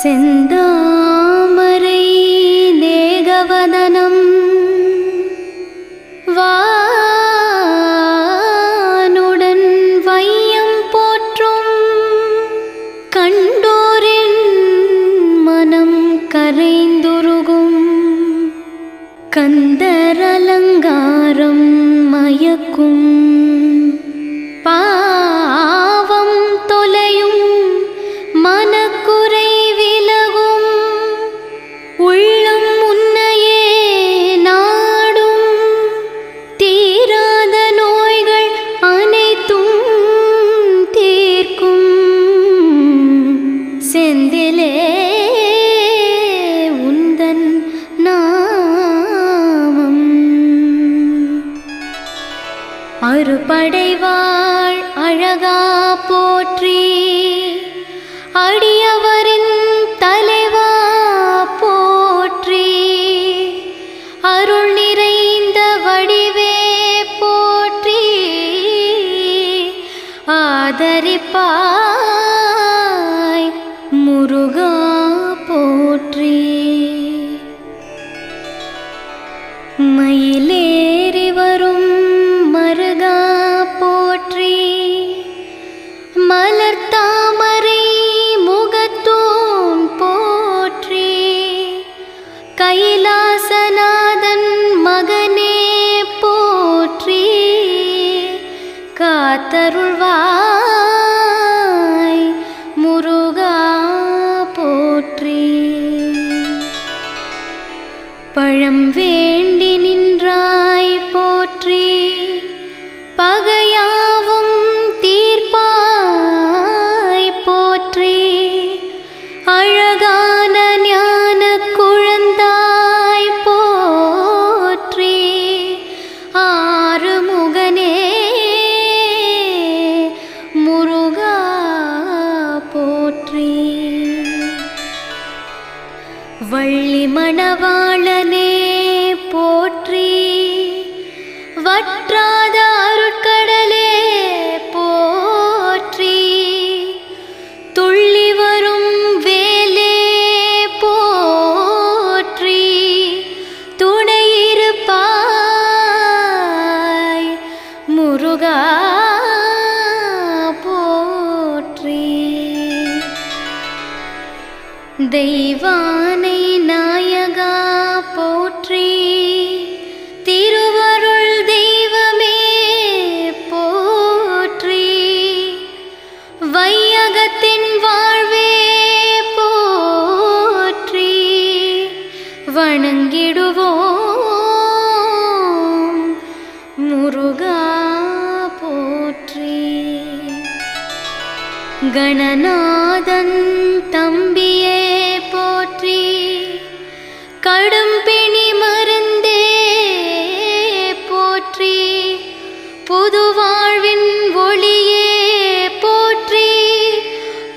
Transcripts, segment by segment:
செந்தாமரை அறுபடைவாள் அழகா போற்றி. அடியவரின் தலைவா போற்றி. அருள் நிறைந்த வடிவே போற்றி. ஆதரிப்பாய் முருகா போற்றி. மயில் പഴം വേണ്ടി वल्मणवाणे தெய்வானை நாயகா போற்றி திருவருள் தெய்வமே போற்றி வையகத்தின் வாழ்வே போற்றி வணங்கிடுவோம் முருகா போற்றி. கணநாதன் தம்பியே புது வாழ்வின் ஒளியே போற்றி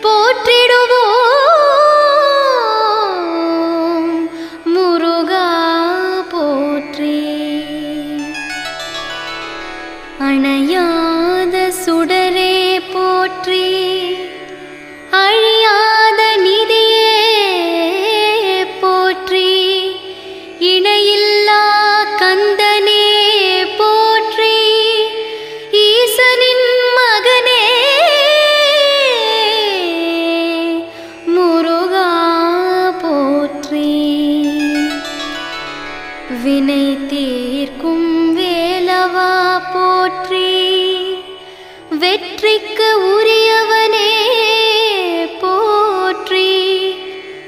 போற்றிடுவோம். முருகா போற்றி. அணையாத சுடரே போற்றி. வினை தீர்க்கும் வேலவா போற்றி. வெற்றிக்கு உரியவனே போற்றி.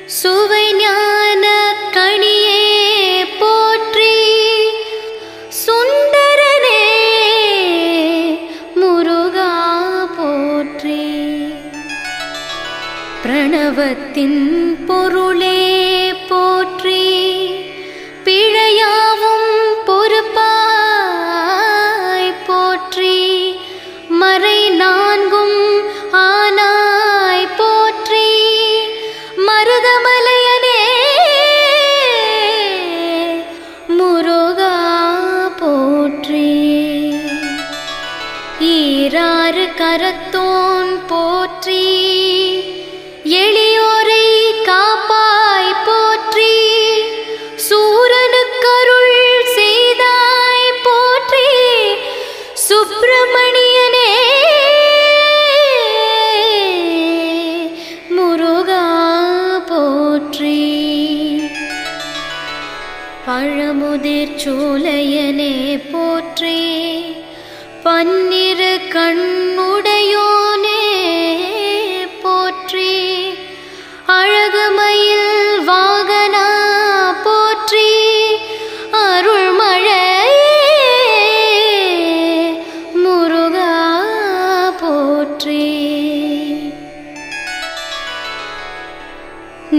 சுவை ஞான கணியே போற்றி. சுந்தரனே முருகா போற்றி. பிரணவத்தின் பொருள் கருத்தோன் போற்றி எளியோரை காப்பாய் போற்றி சூரனுக்கருள் செய்தாய் போற்றி சுப்பிரமணியனே. முருகா போற்றி. பழமுதிர் சோலையனே போற்றி பன்னிரு கண்ணு போற்றி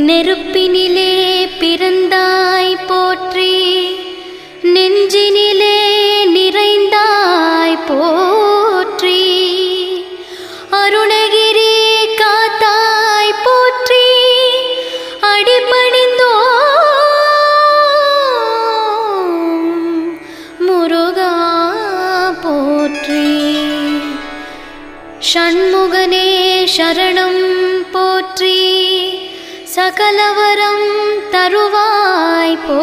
நெருப்பினிலே பிறந்தார் ஷண்முகனே சரணம் போற்றி சகலவரம் தருவாய் போ.